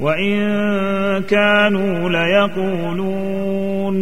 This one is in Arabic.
وإن كانوا ليقولون